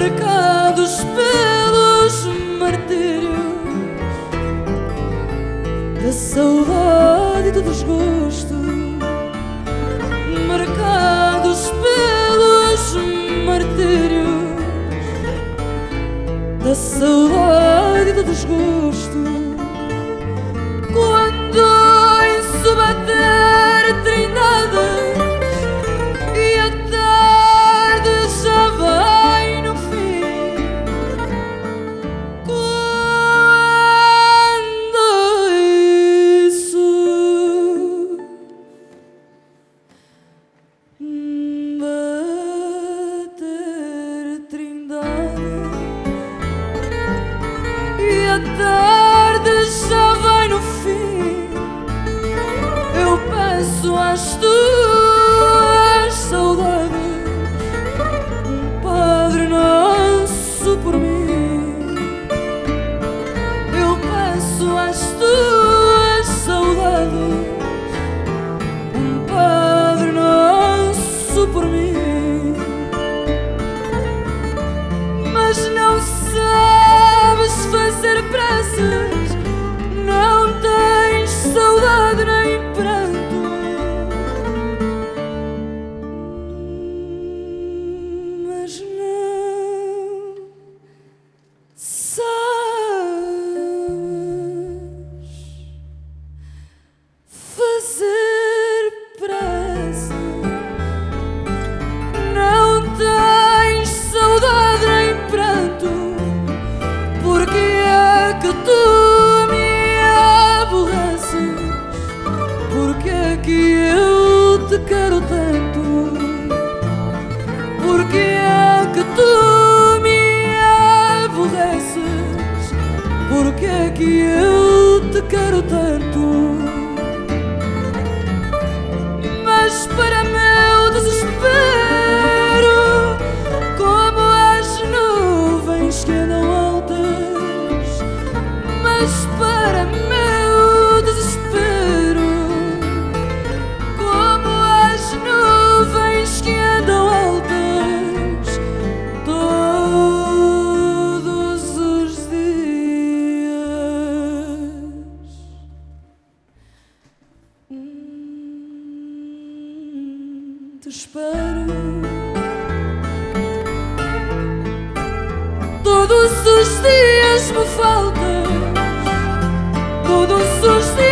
marcados pelos martírios da saudade e do desgosto, marcados pelos martírios da saudade e do desgosto. Quando em subater tarde já vai no fim. Eu peço às tuas saudades um Padre Nosso por mim. Eu peço às tuas preces, não tens saudade nem pranto. Mas não sabes fazer preces. Não tens saudade nem pranto, porque que tu me aborreces? Porque é que eu te quero tanto? Porque é que tu me aborreces? Porque é que eu te quero tanto? Espero. Todos os dias me faltas Todos os dias